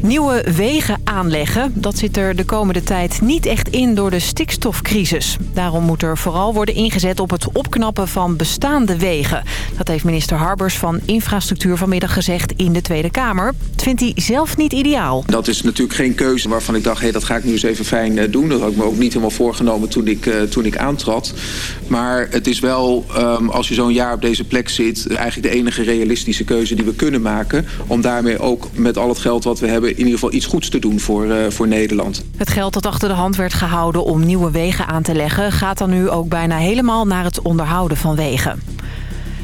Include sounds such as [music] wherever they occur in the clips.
Nieuwe wegen aanleggen, dat zit er de komende tijd niet echt in door de stikstofcrisis. Daarom moet er vooral worden ingezet op het opknappen van bestaande wegen. Dat heeft minister Harbers van Infrastructuur vanmiddag gezegd in de Tweede Kamer. Dat vindt hij zelf niet ideaal. Dat is natuurlijk geen keuze waarvan ik dacht, hé, dat ga ik nu eens even fijn eh, doen. Dat had ik me ook niet helemaal voorgenomen toen ik, uh, toen ik aantrad. Maar het is wel, um, als je zo'n jaar op deze plek zit... eigenlijk de enige realistische keuze die we kunnen maken... om daarmee ook met al het geld wat we hebben in ieder geval iets goeds te doen voor, uh, voor Nederland. Het geld dat achter de hand werd gehouden om nieuwe wegen aan te leggen... gaat dan nu ook bijna helemaal naar het onderhouden van wegen.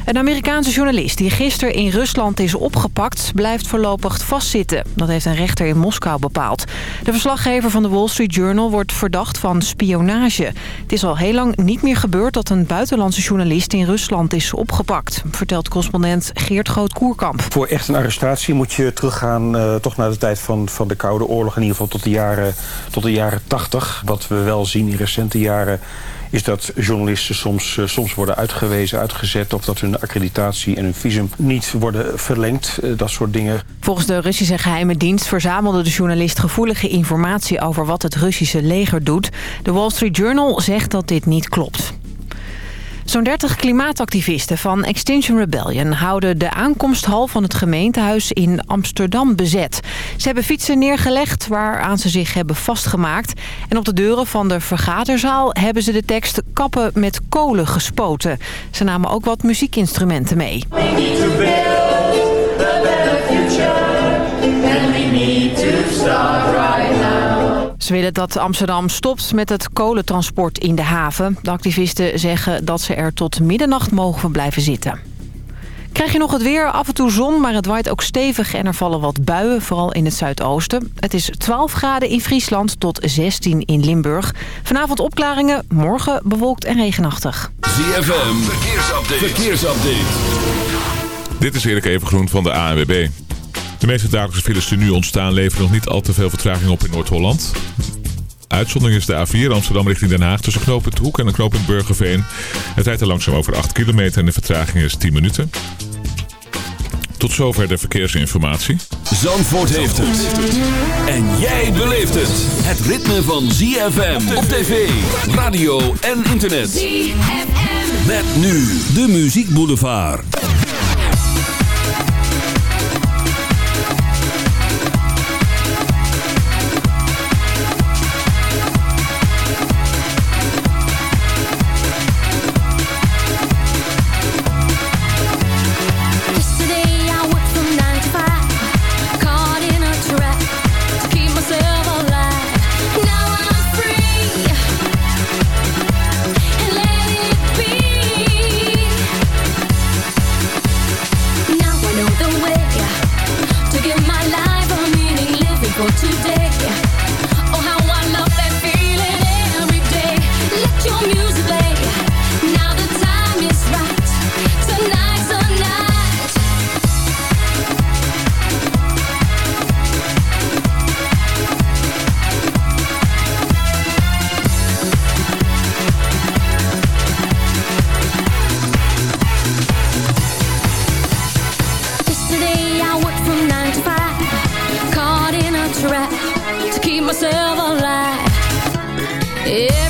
Een Amerikaanse journalist die gisteren in Rusland is opgepakt... blijft voorlopig vastzitten. Dat heeft een rechter in Moskou bepaald. De verslaggever van de Wall Street Journal wordt verdacht van spionage. Het is al heel lang niet meer gebeurd dat een buitenlandse journalist in Rusland is opgepakt. Vertelt correspondent Geert Groot-Koerkamp. Voor echt een arrestatie moet je teruggaan uh, toch naar de tijd van, van de Koude Oorlog. In ieder geval tot de jaren, tot de jaren 80. Wat we wel zien in recente jaren is dat journalisten soms, uh, soms worden uitgewezen, uitgezet... of dat hun accreditatie en hun visum niet worden verlengd. Uh, dat soort dingen. Volgens de Russische geheime dienst verzamelde de journalist gevoelige informatie... over wat het Russische leger doet. De Wall Street Journal zegt dat dit niet klopt. Zo'n 30 klimaatactivisten van Extinction Rebellion houden de aankomsthal van het gemeentehuis in Amsterdam bezet. Ze hebben fietsen neergelegd waaraan ze zich hebben vastgemaakt. En op de deuren van de vergaderzaal hebben ze de tekst kappen met kolen gespoten. Ze namen ook wat muziekinstrumenten mee. Ze willen dat Amsterdam stopt met het kolentransport in de haven. De activisten zeggen dat ze er tot middernacht mogen blijven zitten. Krijg je nog het weer, af en toe zon, maar het waait ook stevig en er vallen wat buien, vooral in het zuidoosten. Het is 12 graden in Friesland tot 16 in Limburg. Vanavond opklaringen, morgen bewolkt en regenachtig. ZFM, verkeersupdate. verkeersupdate. Dit is Erik Evengroen van de ANWB. De meeste dagelijkse files die nu ontstaan leveren nog niet al te veel vertraging op in Noord-Holland. Uitzondering is de A4 Amsterdam richting Den Haag tussen knooppunt Hoek en knooppunt Burgerveen. Het rijdt er langzaam over 8 kilometer en de vertraging is 10 minuten. Tot zover de verkeersinformatie. Zandvoort heeft het. En jij beleeft het. Het ritme van ZFM op tv, radio en internet. ZFM. Met nu de Muziek Boulevard. myself a lie. Yeah.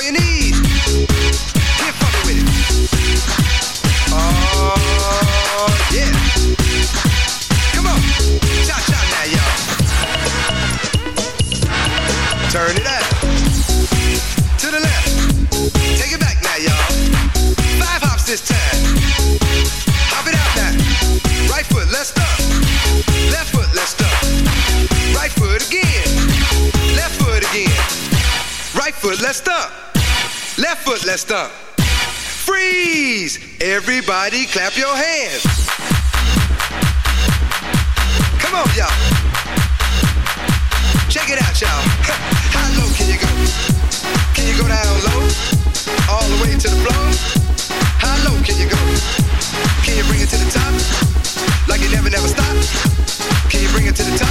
let's. Left foot, let's. Freeze! Everybody clap your hands. Come on, y'all. Check it out, y'all. [laughs] How low can you go? Can you go down low? All the way to the floor? How low can you go? Can you bring it to the top? Like you never, never stop? Can you bring it to the top?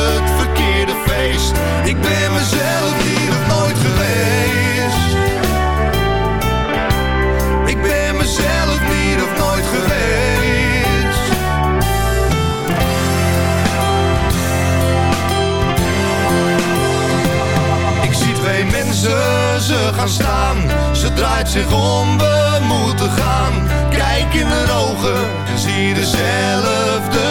zich om we moeten gaan. Kijk in de ogen en zie dezelfde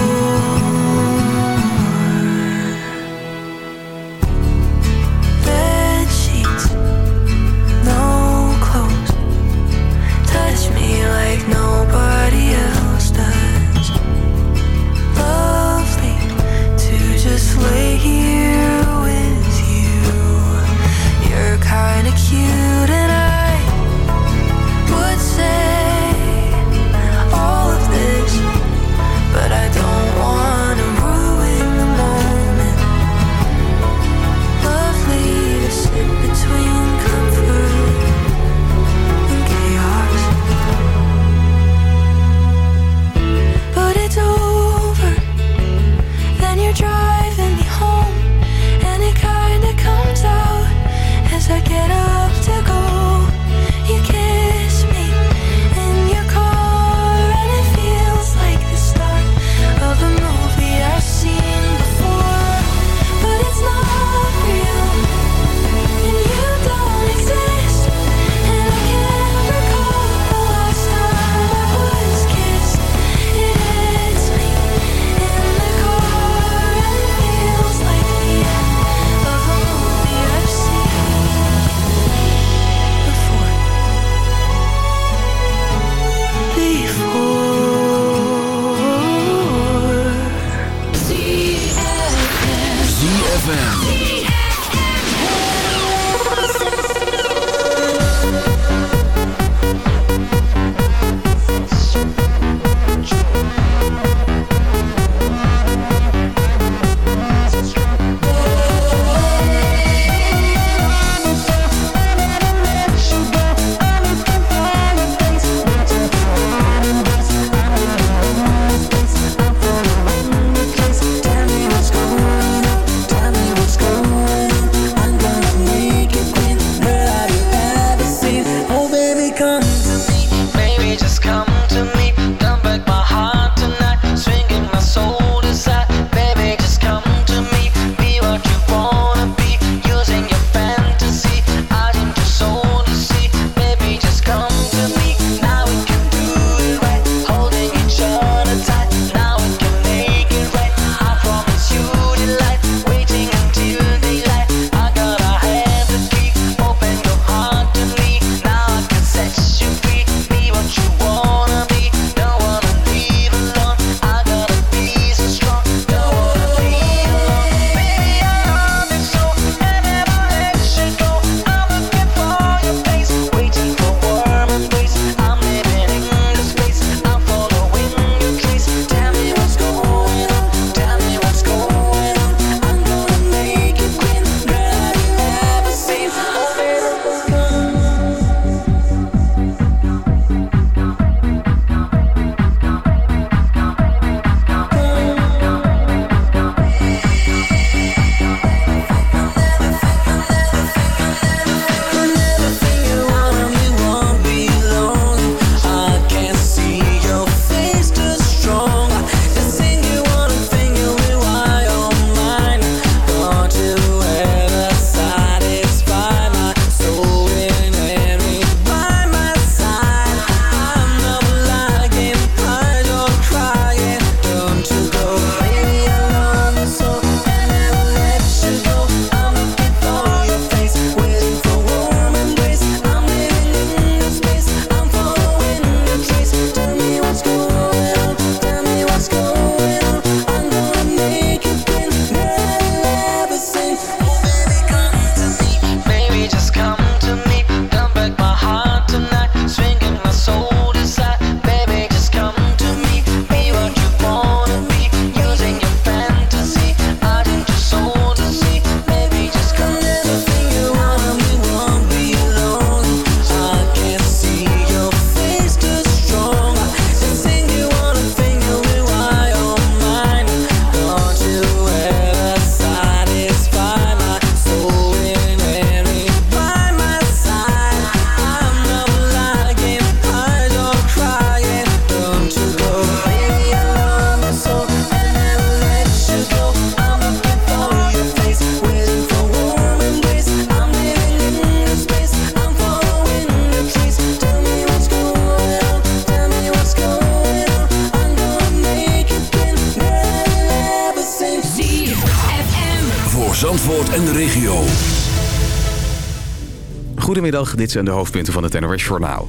Goedemiddag, dit zijn de hoofdpunten van het NOS Journaal.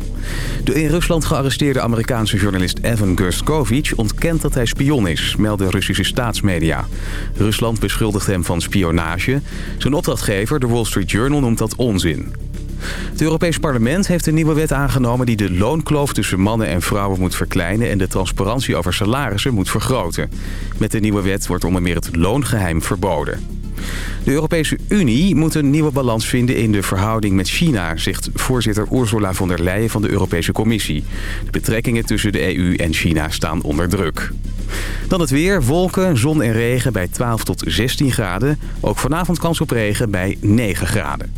De in Rusland gearresteerde Amerikaanse journalist Evan Gerstkovich ontkent dat hij spion is, melden Russische staatsmedia. Rusland beschuldigt hem van spionage. Zijn opdrachtgever, de Wall Street Journal, noemt dat onzin. Het Europees Parlement heeft een nieuwe wet aangenomen die de loonkloof tussen mannen en vrouwen moet verkleinen en de transparantie over salarissen moet vergroten. Met de nieuwe wet wordt onder meer het loongeheim verboden. De Europese Unie moet een nieuwe balans vinden in de verhouding met China... zegt voorzitter Ursula von der Leyen van de Europese Commissie. De betrekkingen tussen de EU en China staan onder druk. Dan het weer, wolken, zon en regen bij 12 tot 16 graden. Ook vanavond kans op regen bij 9 graden.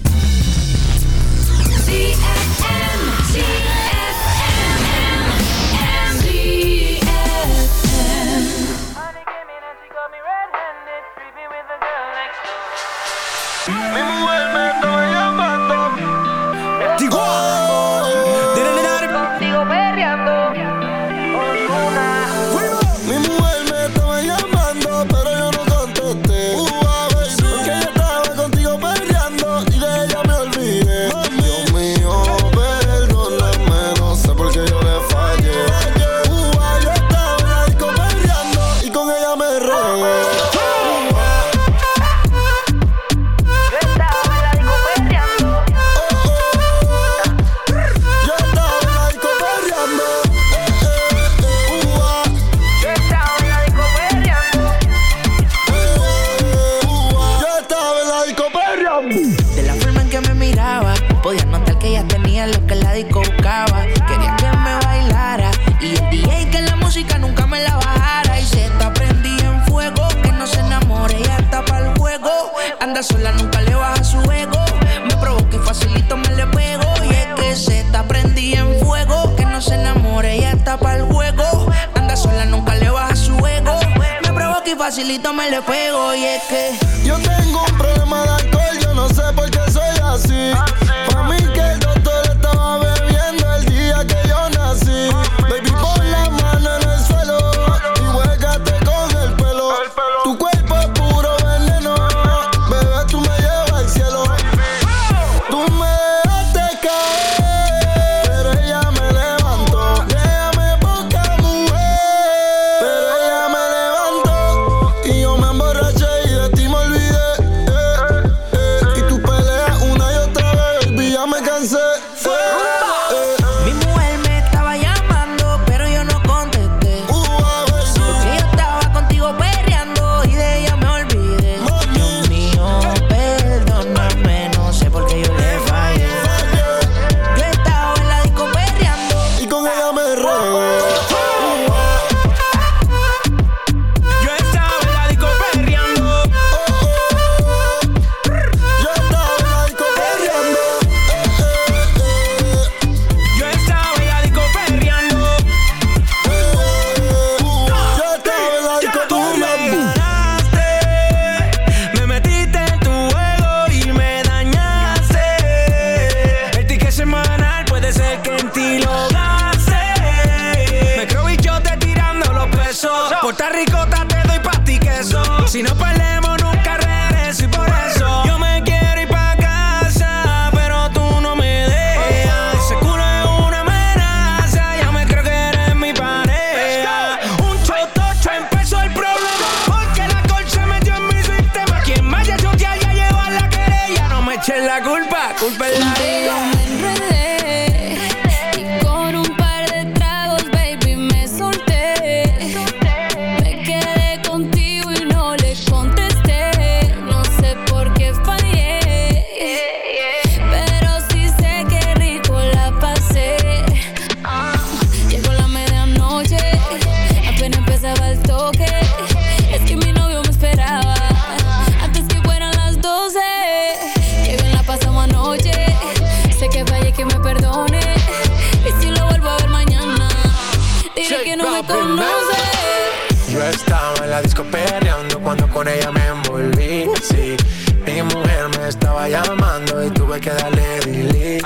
que darle billy.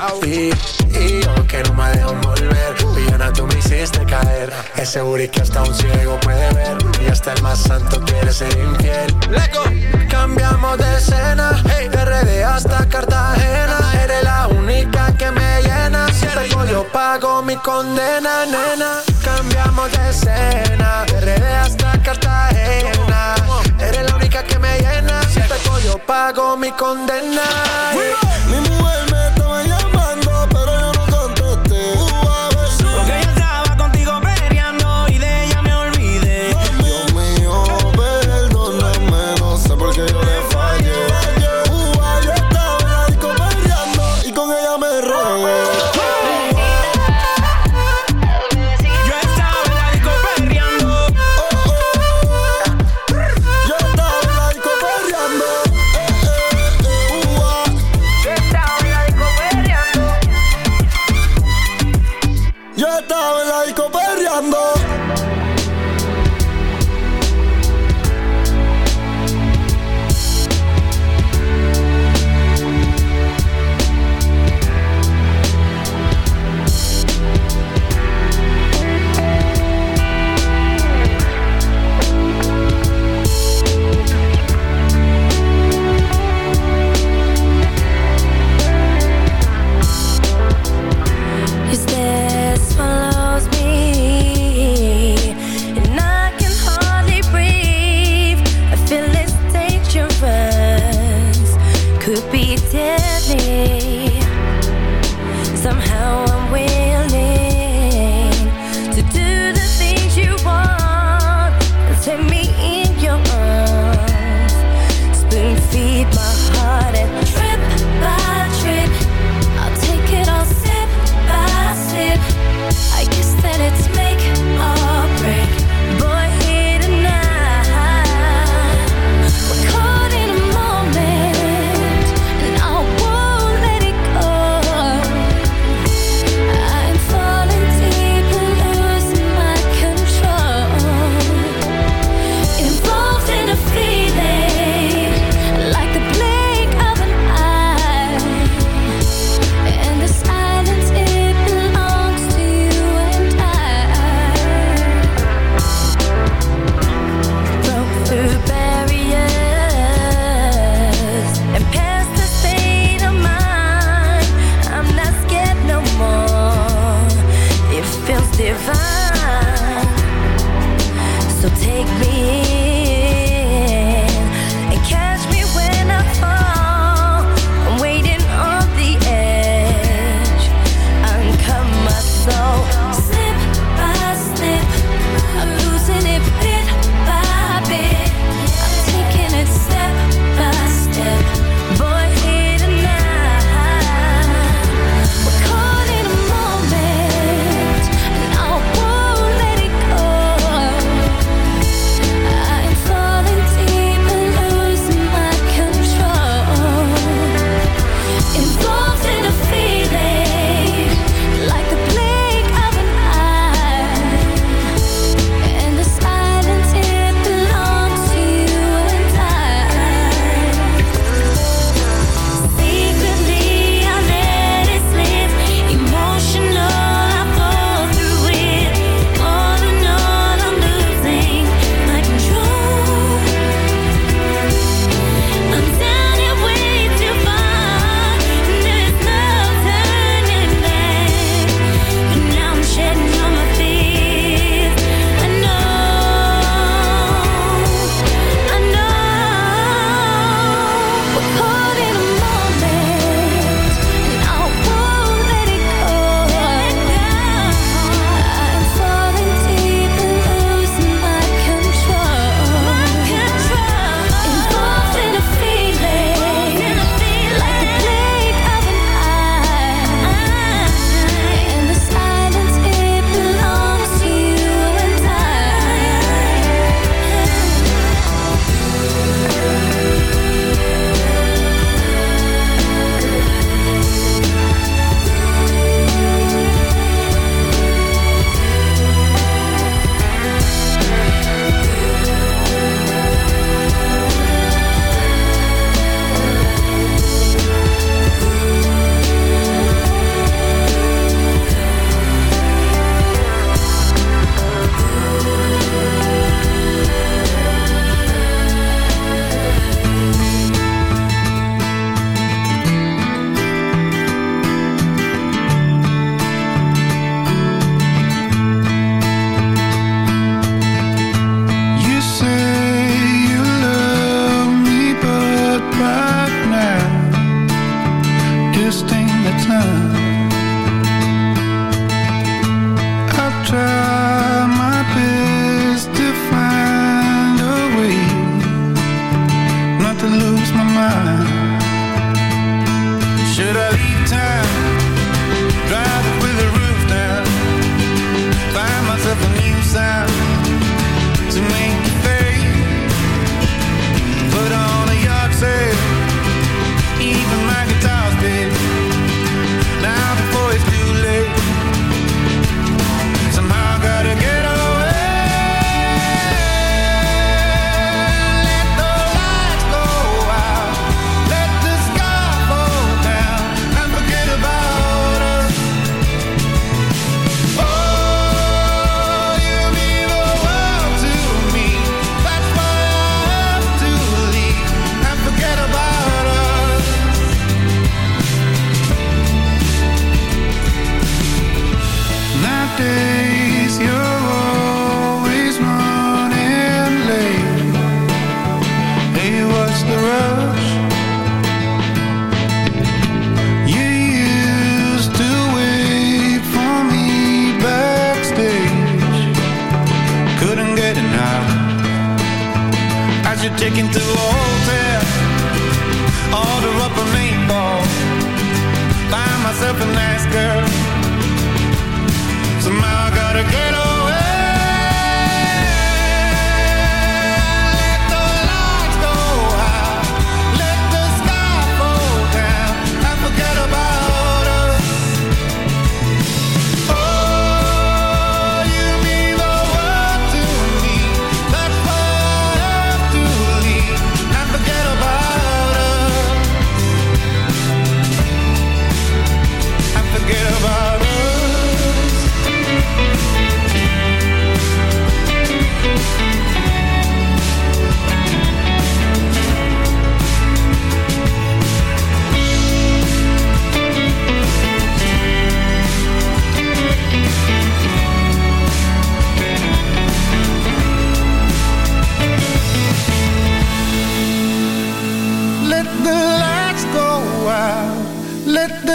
Y yo que no me dejo volver Pillona, tú me hiciste caer. Ese booty que hasta un ciego puede ver. Y hasta el más santo quiere ser infiel. Leco. Cambiamos de escena. Hey. De RD hasta Cartagena. Eres la única que me llena. Si tengo yo pago mi condena, nena. Cambiamos de escena. De RD hasta Cartagena. Eres la única que me llena. Si tengo yo pago mi condena. Mi mujer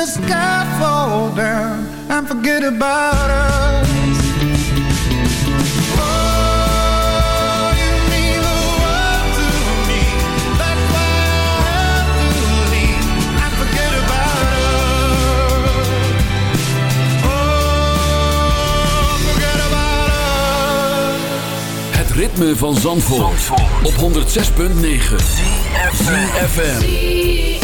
Het sky fall down and forget about us. ritme van Zandvoort, op 106.9 CFFM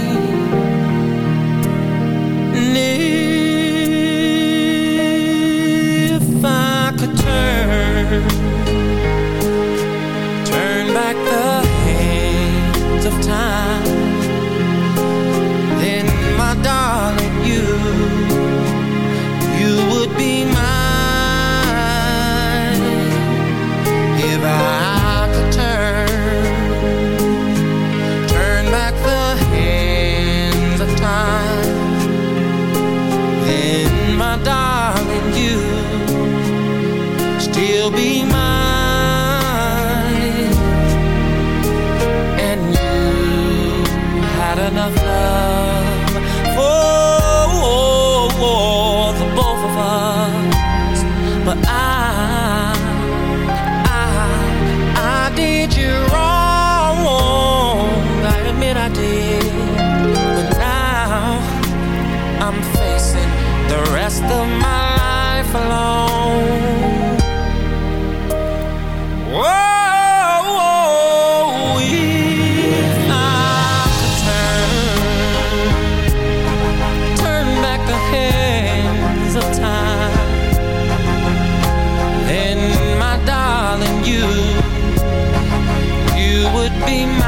be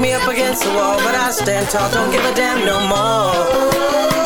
me up against the wall, but I stand tall, don't give a damn no more.